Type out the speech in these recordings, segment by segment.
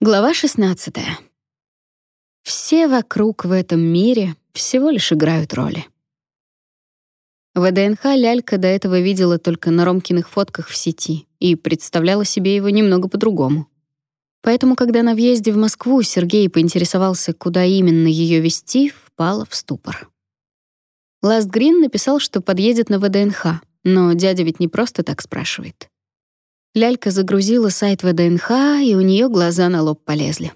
Глава 16. Все вокруг в этом мире всего лишь играют роли. ВДНХ Лялька до этого видела только на Ромкиных фотках в сети и представляла себе его немного по-другому. Поэтому, когда на въезде в Москву Сергей поинтересовался, куда именно ее вести, впала в ступор. Ласт Грин написал, что подъедет на ВДНХ, но дядя ведь не просто так спрашивает. Лялька загрузила сайт ВДНХ, и у нее глаза на лоб полезли.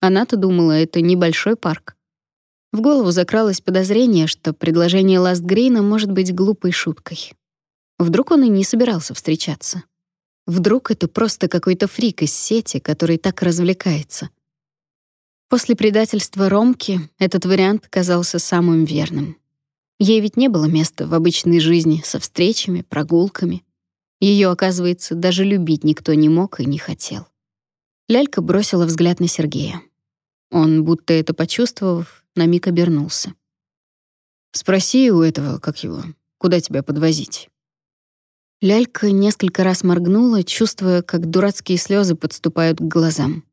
Она-то думала, это небольшой парк. В голову закралось подозрение, что предложение Ластгрина может быть глупой шуткой. Вдруг он и не собирался встречаться. Вдруг это просто какой-то фрик из сети, который так развлекается. После предательства Ромки этот вариант казался самым верным. Ей ведь не было места в обычной жизни со встречами, прогулками, ее, оказывается, даже любить никто не мог и не хотел. Лялька бросила взгляд на Сергея. Он, будто это почувствовав, на миг обернулся. «Спроси у этого, как его, куда тебя подвозить?» Лялька несколько раз моргнула, чувствуя, как дурацкие слезы подступают к глазам.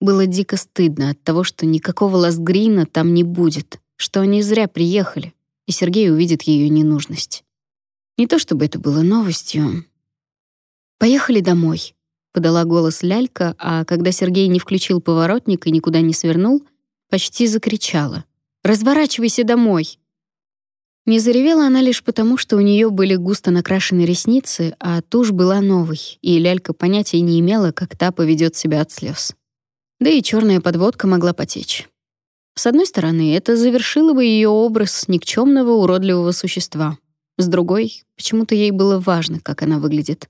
Было дико стыдно от того, что никакого Ластгрина там не будет, что они зря приехали, и Сергей увидит ее ненужность. Не то чтобы это было новостью. «Поехали домой», — подала голос Лялька, а когда Сергей не включил поворотник и никуда не свернул, почти закричала. «Разворачивайся домой!» Не заревела она лишь потому, что у нее были густо накрашены ресницы, а тушь была новой, и Лялька понятия не имела, как та поведет себя от слез. Да и черная подводка могла потечь. С одной стороны, это завершило бы ее образ никчемного уродливого существа. С другой, почему-то ей было важно, как она выглядит.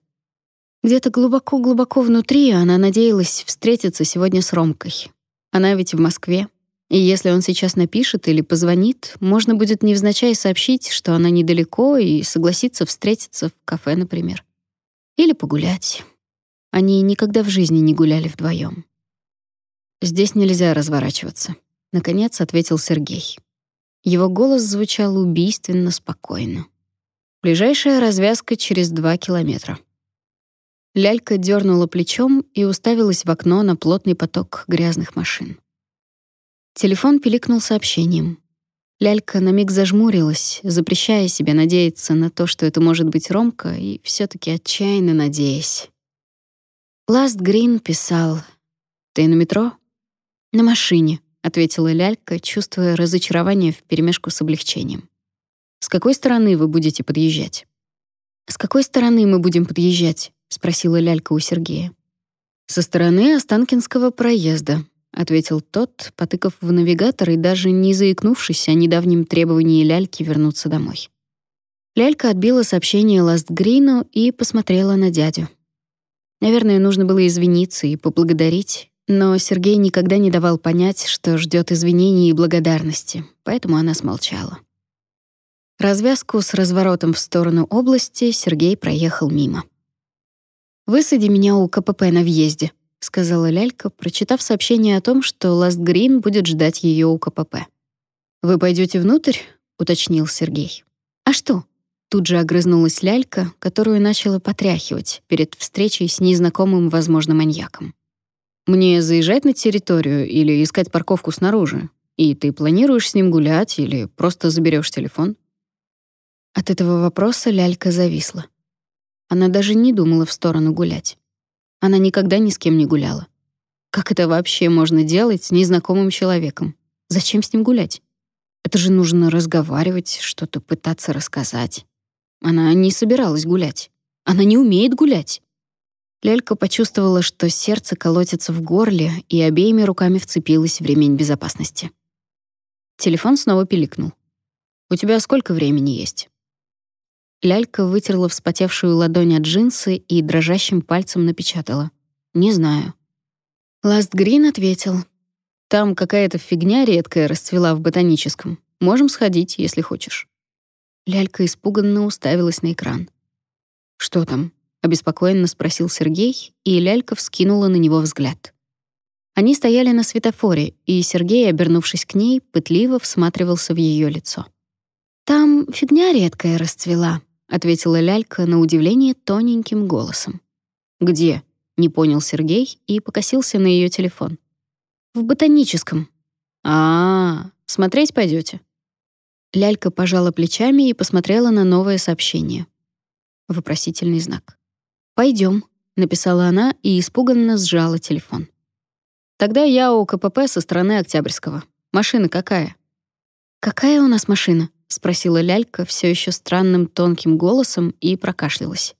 Где-то глубоко-глубоко внутри она надеялась встретиться сегодня с Ромкой. Она ведь в Москве. И если он сейчас напишет или позвонит, можно будет невзначай сообщить, что она недалеко и согласиться встретиться в кафе, например. Или погулять. Они никогда в жизни не гуляли вдвоем. «Здесь нельзя разворачиваться», — наконец ответил Сергей. Его голос звучал убийственно спокойно. Ближайшая развязка через два километра. Лялька дернула плечом и уставилась в окно на плотный поток грязных машин. Телефон пиликнул сообщением. Лялька на миг зажмурилась, запрещая себе надеяться на то, что это может быть Ромка, и все таки отчаянно надеясь. Ласт Грин писал: "Ты на метро?" "На машине", ответила Лялька, чувствуя разочарование вперемешку с облегчением. С какой стороны вы будете подъезжать? С какой стороны мы будем подъезжать? Спросила Лялька у Сергея. Со стороны Останкинского проезда, ответил тот, потыкав в навигатор и даже не заикнувшись о недавнем требовании Ляльки вернуться домой. Лялька отбила сообщение Ластгрину и посмотрела на дядю. Наверное, нужно было извиниться и поблагодарить, но Сергей никогда не давал понять, что ждет извинений и благодарности, поэтому она смолчала. Развязку с разворотом в сторону области Сергей проехал мимо. «Высади меня у КПП на въезде», — сказала Лялька, прочитав сообщение о том, что Ласт Грин будет ждать ее у КПП. «Вы пойдете внутрь?» — уточнил Сергей. «А что?» Тут же огрызнулась Лялька, которую начала потряхивать перед встречей с незнакомым, возможно, маньяком. «Мне заезжать на территорию или искать парковку снаружи? И ты планируешь с ним гулять или просто заберешь телефон?» От этого вопроса лялька зависла. Она даже не думала в сторону гулять. Она никогда ни с кем не гуляла. Как это вообще можно делать с незнакомым человеком? Зачем с ним гулять? Это же нужно разговаривать, что-то пытаться рассказать. Она не собиралась гулять. Она не умеет гулять. Лялька почувствовала, что сердце колотится в горле, и обеими руками вцепилась в ремень безопасности. Телефон снова пиликнул. «У тебя сколько времени есть?» Лялька вытерла вспотевшую ладонь от джинсы и дрожащим пальцем напечатала. «Не знаю». Ласт Грин ответил. «Там какая-то фигня редкая расцвела в ботаническом. Можем сходить, если хочешь». Лялька испуганно уставилась на экран. «Что там?» — обеспокоенно спросил Сергей, и Лялька вскинула на него взгляд. Они стояли на светофоре, и Сергей, обернувшись к ней, пытливо всматривался в ее лицо. «Там фигня редкая расцвела», ответила лялька на удивление тоненьким голосом. Где? Не понял Сергей и покосился на ее телефон. В ботаническом. А, -а, -а смотреть пойдете? Лялька пожала плечами и посмотрела на новое сообщение. Вопросительный знак. Пойдем, написала она и испуганно сжала телефон. Тогда я у КПП со стороны Октябрьского. Машина какая? Какая у нас машина? Спросила Лялька все еще странным тонким голосом и прокашлялась.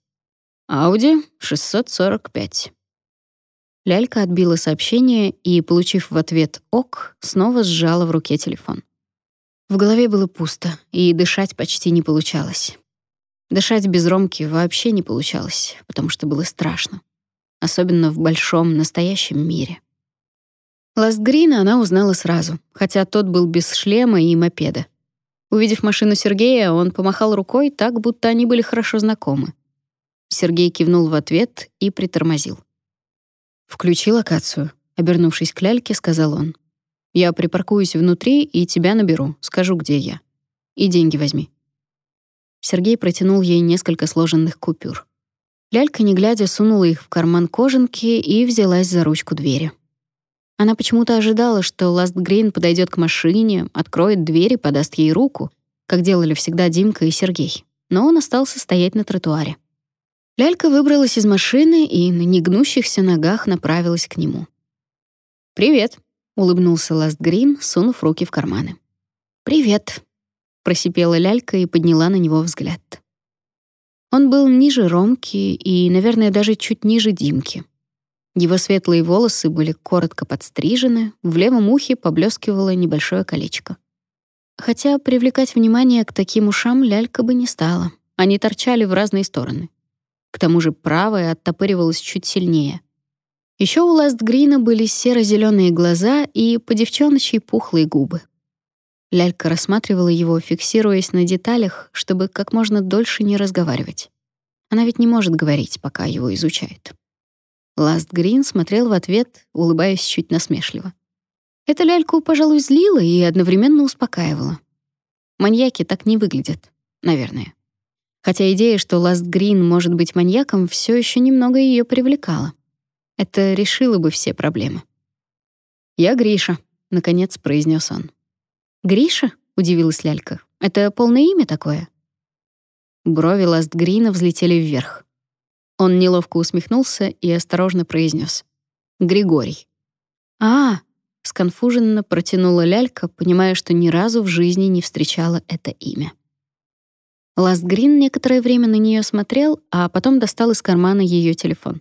Audi 645. Лялька отбила сообщение и, получив в ответ ок, снова сжала в руке телефон. В голове было пусто, и дышать почти не получалось. Дышать без Ромки вообще не получалось, потому что было страшно. Особенно в большом, настоящем мире. Ластгрина она узнала сразу, хотя тот был без шлема и мопеда. Увидев машину Сергея, он помахал рукой так, будто они были хорошо знакомы. Сергей кивнул в ответ и притормозил. «Включи локацию», — обернувшись к ляльке, сказал он. «Я припаркуюсь внутри и тебя наберу, скажу, где я. И деньги возьми». Сергей протянул ей несколько сложенных купюр. Лялька, не глядя, сунула их в карман кожанки и взялась за ручку двери. Она почему-то ожидала, что Ласт Грин подойдет к машине, откроет дверь и подаст ей руку, как делали всегда Димка и Сергей. Но он остался стоять на тротуаре. Лялька выбралась из машины и на негнущихся ногах направилась к нему. «Привет», — улыбнулся Ласт Грин, сунув руки в карманы. «Привет», — просипела Лялька и подняла на него взгляд. Он был ниже Ромки и, наверное, даже чуть ниже Димки. Его светлые волосы были коротко подстрижены, в левом ухе поблескивало небольшое колечко. Хотя привлекать внимание к таким ушам лялька бы не стала. Они торчали в разные стороны. К тому же правая оттопыривалась чуть сильнее. Еще у Ластгрина были серо зеленые глаза и по девчоночьи пухлые губы. Лялька рассматривала его, фиксируясь на деталях, чтобы как можно дольше не разговаривать. Она ведь не может говорить, пока его изучает. Ласт Грин смотрел в ответ, улыбаясь чуть насмешливо. Это ляльку, пожалуй, злило и одновременно успокаивало. Маньяки так не выглядят, наверное. Хотя идея, что Ласт Грин может быть маньяком, все еще немного ее привлекала. Это решило бы все проблемы. «Я Гриша», — наконец произнес он. «Гриша?» — удивилась Лялька. «Это полное имя такое?» Брови Ласт Грина взлетели вверх. Он неловко усмехнулся и осторожно произнес: «Григорий». «А!» — сконфуженно протянула лялька, понимая, что ни разу в жизни не встречала это имя. Ластгрин некоторое время на нее смотрел, а потом достал из кармана ее телефон.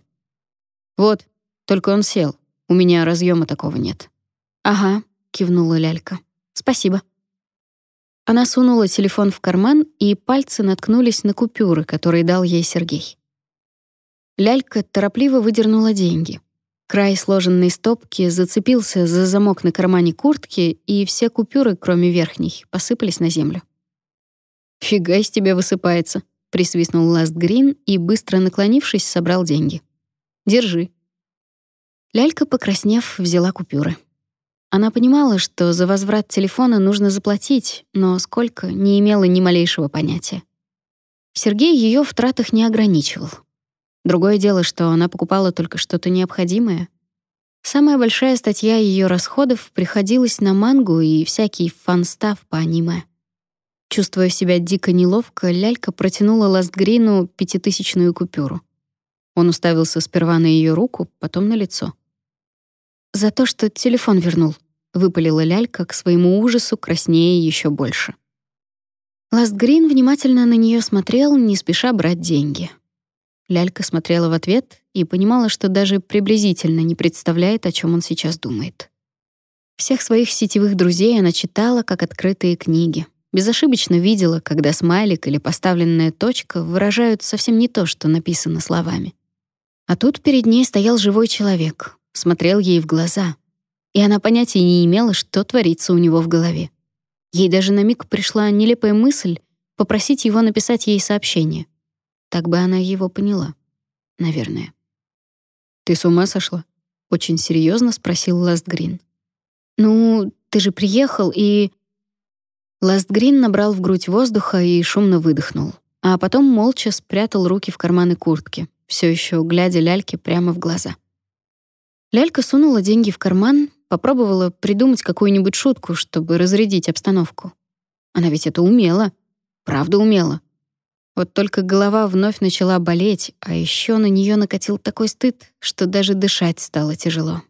«Вот, только он сел. У меня разъема такого нет». «Ага», — кивнула лялька. «Спасибо». Она сунула телефон в карман, и пальцы наткнулись на купюры, которые дал ей Сергей. Лялька торопливо выдернула деньги. Край сложенной стопки зацепился за замок на кармане куртки, и все купюры, кроме верхней, посыпались на землю. «Фига из тебя высыпается», — присвистнул Ласт Грин и, быстро наклонившись, собрал деньги. «Держи». Лялька, покраснев, взяла купюры. Она понимала, что за возврат телефона нужно заплатить, но сколько — не имела ни малейшего понятия. Сергей ее в тратах не ограничивал. Другое дело, что она покупала только что-то необходимое. Самая большая статья ее расходов приходилась на мангу и всякий фан-став по аниме. Чувствуя себя дико неловко, Лялька протянула Ластгрину пятитысячную купюру. Он уставился сперва на ее руку, потом на лицо. «За то, что телефон вернул», — выпалила Лялька к своему ужасу, краснее еще больше. Ластгрин внимательно на нее смотрел, не спеша брать деньги. Лялька смотрела в ответ и понимала, что даже приблизительно не представляет, о чем он сейчас думает. Всех своих сетевых друзей она читала как открытые книги. Безошибочно видела, когда смайлик или поставленная точка выражают совсем не то, что написано словами. А тут перед ней стоял живой человек, смотрел ей в глаза, и она понятия не имела, что творится у него в голове. Ей даже на миг пришла нелепая мысль попросить его написать ей сообщение — так бы она его поняла. Наверное. «Ты с ума сошла?» — очень серьезно спросил Ластгрин. «Ну, ты же приехал и...» Ластгрин набрал в грудь воздуха и шумно выдохнул, а потом молча спрятал руки в карманы куртки, все еще глядя Ляльке прямо в глаза. Лялька сунула деньги в карман, попробовала придумать какую-нибудь шутку, чтобы разрядить обстановку. Она ведь это умела. Правда умела. Вот только голова вновь начала болеть, а еще на нее накатил такой стыд, что даже дышать стало тяжело.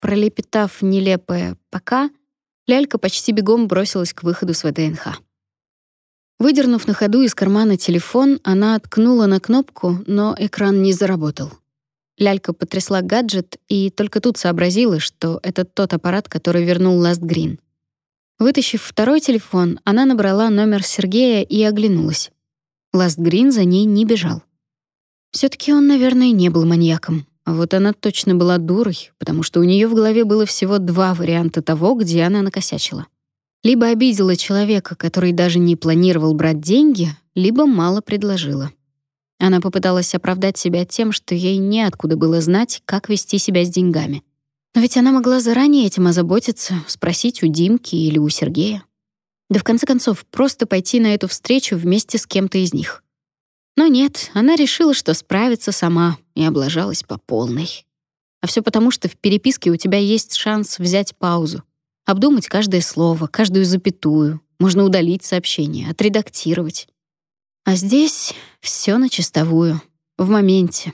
Пролепетав нелепое «пока», Лялька почти бегом бросилась к выходу с ВДНХ. Выдернув на ходу из кармана телефон, она ткнула на кнопку, но экран не заработал. Лялька потрясла гаджет и только тут сообразила, что это тот аппарат, который вернул Ласт Грин. Вытащив второй телефон, она набрала номер Сергея и оглянулась. Ласт Грин за ней не бежал. все таки он, наверное, не был маньяком. А вот она точно была дурой, потому что у нее в голове было всего два варианта того, где она накосячила. Либо обидела человека, который даже не планировал брать деньги, либо мало предложила. Она попыталась оправдать себя тем, что ей неоткуда было знать, как вести себя с деньгами. Но ведь она могла заранее этим озаботиться, спросить у Димки или у Сергея. Да в конце концов, просто пойти на эту встречу вместе с кем-то из них. Но нет, она решила, что справится сама, и облажалась по полной. А все потому, что в переписке у тебя есть шанс взять паузу, обдумать каждое слово, каждую запятую, можно удалить сообщение, отредактировать. А здесь все на чистовую, в моменте.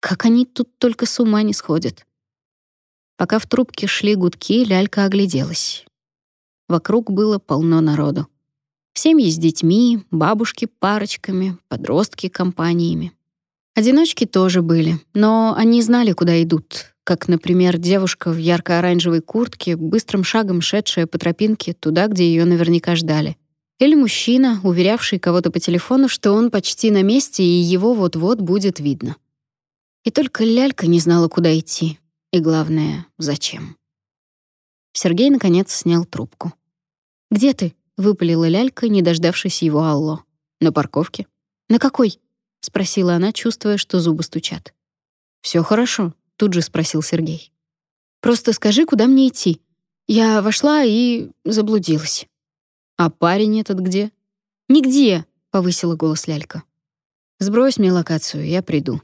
Как они тут только с ума не сходят. Пока в трубке шли гудки, лялька огляделась. Вокруг было полно народу. Семьи с детьми, бабушки парочками, подростки компаниями. Одиночки тоже были, но они знали, куда идут, как, например, девушка в ярко-оранжевой куртке, быстрым шагом шедшая по тропинке туда, где ее наверняка ждали. Или мужчина, уверявший кого-то по телефону, что он почти на месте и его вот-вот будет видно. И только лялька не знала, куда идти. И главное, зачем. Сергей, наконец, снял трубку. «Где ты?» — выпалила лялька, не дождавшись его алло. «На парковке». «На какой?» — спросила она, чувствуя, что зубы стучат. Все хорошо», — тут же спросил Сергей. «Просто скажи, куда мне идти. Я вошла и заблудилась». «А парень этот где?» «Нигде», — повысила голос Лялька. «Сбрось мне локацию, я приду».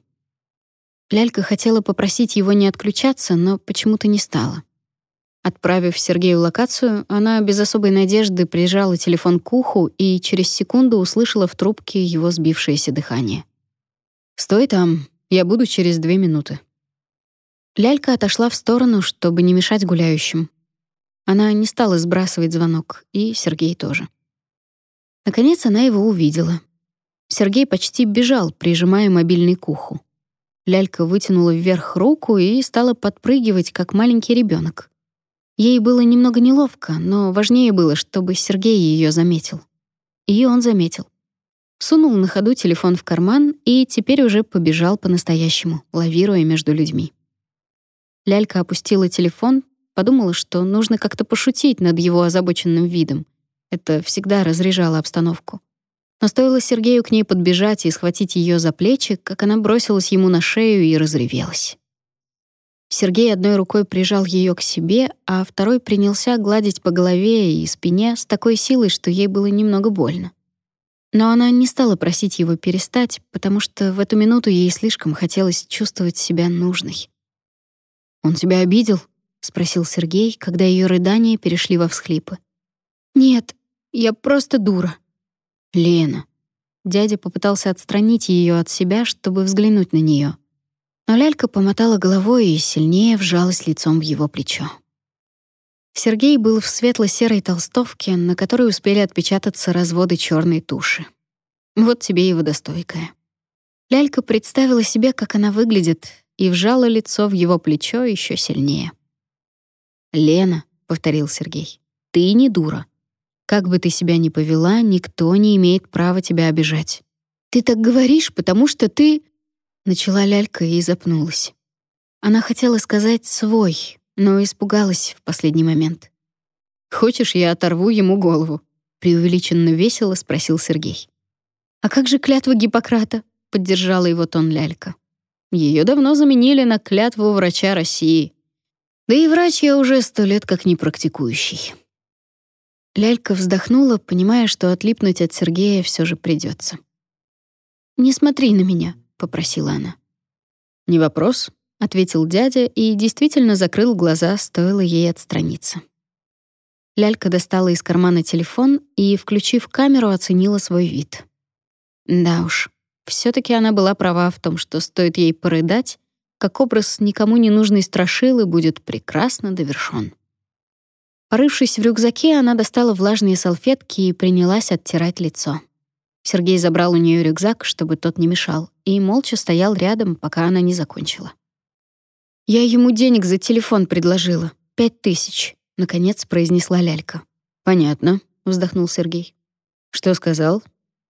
Лялька хотела попросить его не отключаться, но почему-то не стала. Отправив Сергею локацию, она без особой надежды прижала телефон к уху и через секунду услышала в трубке его сбившееся дыхание. «Стой там, я буду через две минуты». Лялька отошла в сторону, чтобы не мешать гуляющим. Она не стала сбрасывать звонок, и Сергей тоже. Наконец она его увидела. Сергей почти бежал, прижимая мобильный к уху. Лялька вытянула вверх руку и стала подпрыгивать, как маленький ребенок. Ей было немного неловко, но важнее было, чтобы Сергей ее заметил. И он заметил. Сунул на ходу телефон в карман и теперь уже побежал по-настоящему, лавируя между людьми. Лялька опустила телефон, подумала, что нужно как-то пошутить над его озабоченным видом. Это всегда разряжало обстановку. Но стоило Сергею к ней подбежать и схватить ее за плечи, как она бросилась ему на шею и разревелась. Сергей одной рукой прижал ее к себе, а второй принялся гладить по голове и спине с такой силой, что ей было немного больно. Но она не стала просить его перестать, потому что в эту минуту ей слишком хотелось чувствовать себя нужной. «Он тебя обидел?» — спросил Сергей, когда ее рыдания перешли во всхлипы. «Нет, я просто дура». «Лена». Дядя попытался отстранить ее от себя, чтобы взглянуть на нее. Но лялька помотала головой и сильнее вжалась лицом в его плечо. Сергей был в светло-серой толстовке, на которой успели отпечататься разводы черной туши. Вот тебе и водостойкая. Лялька представила себе, как она выглядит, и вжала лицо в его плечо еще сильнее. «Лена», — повторил Сергей, — «ты не дура. Как бы ты себя ни повела, никто не имеет права тебя обижать. Ты так говоришь, потому что ты...» Начала лялька и запнулась. Она хотела сказать «свой», но испугалась в последний момент. «Хочешь, я оторву ему голову?» — преувеличенно весело спросил Сергей. «А как же клятва Гиппократа?» — поддержала его тон лялька. Ее давно заменили на клятву врача России. Да и врач я уже сто лет как не практикующий. Лялька вздохнула, понимая, что отлипнуть от Сергея все же придется. «Не смотри на меня», попросила она. «Не вопрос», — ответил дядя и действительно закрыл глаза, стоило ей отстраниться. Лялька достала из кармана телефон и, включив камеру, оценила свой вид. Да уж, все таки она была права в том, что стоит ей порыдать, как образ никому не нужной страшилы будет прекрасно довершен. Порывшись в рюкзаке, она достала влажные салфетки и принялась оттирать лицо. Сергей забрал у нее рюкзак, чтобы тот не мешал, и молча стоял рядом, пока она не закончила. «Я ему денег за телефон предложила. Пять тысяч», — наконец произнесла Лялька. «Понятно», — вздохнул Сергей. «Что сказал?»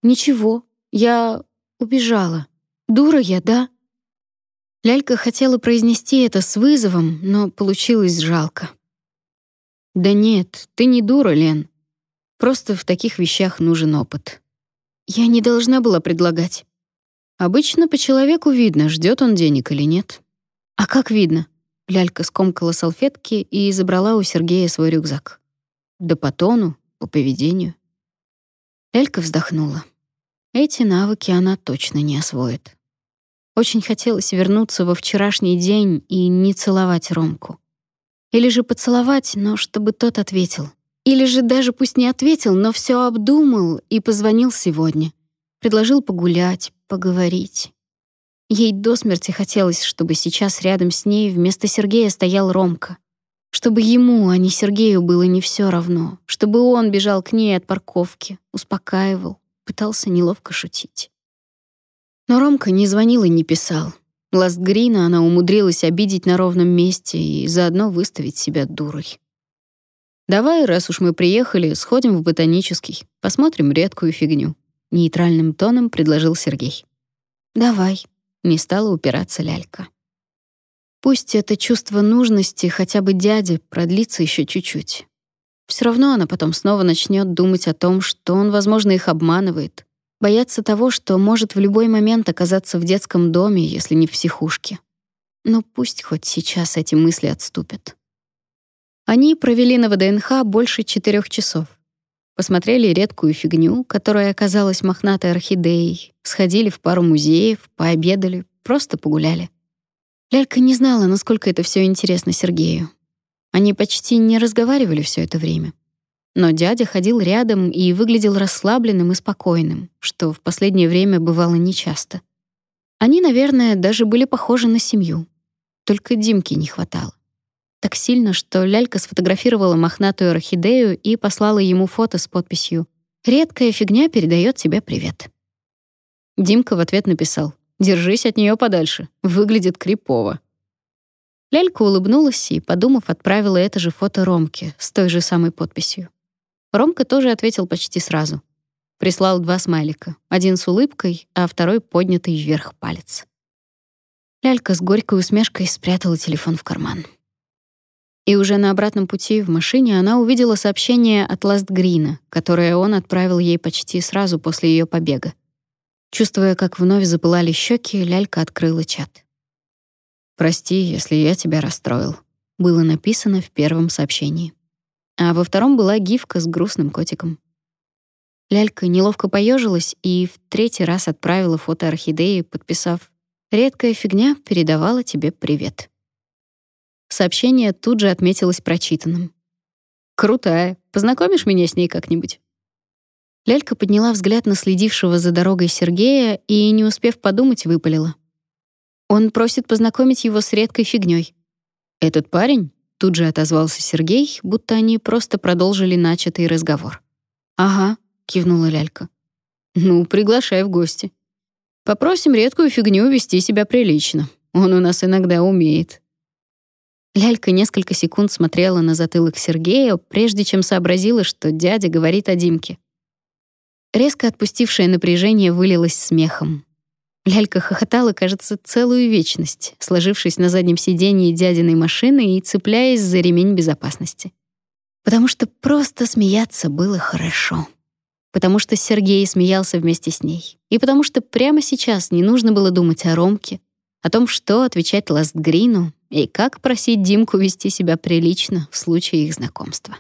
«Ничего. Я убежала. Дура я, да?» Лялька хотела произнести это с вызовом, но получилось жалко. «Да нет, ты не дура, Лен. Просто в таких вещах нужен опыт. Я не должна была предлагать. Обычно по человеку видно, ждет он денег или нет. А как видно? Лялька скомкала салфетки и забрала у Сергея свой рюкзак. Да по тону, по поведению. Лялька вздохнула. Эти навыки она точно не освоит. Очень хотелось вернуться во вчерашний день и не целовать Ромку. Или же поцеловать, но чтобы тот ответил. Или же даже пусть не ответил, но все обдумал и позвонил сегодня. Предложил погулять, поговорить. Ей до смерти хотелось, чтобы сейчас рядом с ней вместо Сергея стоял Ромка. Чтобы ему, а не Сергею было не все равно. Чтобы он бежал к ней от парковки, успокаивал, пытался неловко шутить. Но Ромка не звонил и не писал. Ластгрина она умудрилась обидеть на ровном месте и заодно выставить себя дурой. Давай, раз уж мы приехали, сходим в ботанический, посмотрим редкую фигню, нейтральным тоном предложил Сергей. Давай, не стала упираться Лялька. Пусть это чувство нужности хотя бы дяди продлится еще чуть-чуть. Все равно она потом снова начнет думать о том, что он, возможно, их обманывает, бояться того, что может в любой момент оказаться в детском доме, если не в психушке. Но пусть хоть сейчас эти мысли отступят. Они провели на ВДНХ больше четырех часов. Посмотрели редкую фигню, которая оказалась мохнатой орхидеей, сходили в пару музеев, пообедали, просто погуляли. Лялька не знала, насколько это все интересно Сергею. Они почти не разговаривали все это время. Но дядя ходил рядом и выглядел расслабленным и спокойным, что в последнее время бывало нечасто. Они, наверное, даже были похожи на семью. Только Димки не хватало. Так сильно, что Лялька сфотографировала мохнатую орхидею и послала ему фото с подписью «Редкая фигня передает тебе привет». Димка в ответ написал «Держись от нее подальше, выглядит крипово». Лялька улыбнулась и, подумав, отправила это же фото Ромке с той же самой подписью. Ромка тоже ответил почти сразу. Прислал два смайлика, один с улыбкой, а второй поднятый вверх палец. Лялька с горькой усмешкой спрятала телефон в карман. И уже на обратном пути в машине она увидела сообщение от Ластгрина, которое он отправил ей почти сразу после ее побега. Чувствуя, как вновь запылали щеки, Лялька открыла чат. «Прости, если я тебя расстроил», — было написано в первом сообщении. А во втором была гифка с грустным котиком. Лялька неловко поежилась и в третий раз отправила фото орхидеи, подписав «Редкая фигня передавала тебе привет». Сообщение тут же отметилось прочитанным. «Крутая. Познакомишь меня с ней как-нибудь?» Лялька подняла взгляд на следившего за дорогой Сергея и, не успев подумать, выпалила. «Он просит познакомить его с редкой фигней. «Этот парень?» — тут же отозвался Сергей, будто они просто продолжили начатый разговор. «Ага», — кивнула Лялька. «Ну, приглашай в гости. Попросим редкую фигню вести себя прилично. Он у нас иногда умеет». Лялька несколько секунд смотрела на затылок Сергея, прежде чем сообразила, что дядя говорит о Димке. Резко отпустившее напряжение вылилось смехом. Лялька хохотала, кажется, целую вечность, сложившись на заднем сиденье дядиной машины и цепляясь за ремень безопасности. Потому что просто смеяться было хорошо. Потому что Сергей смеялся вместе с ней. И потому что прямо сейчас не нужно было думать о Ромке, о том, что отвечать Ластгрину и как просить Димку вести себя прилично в случае их знакомства.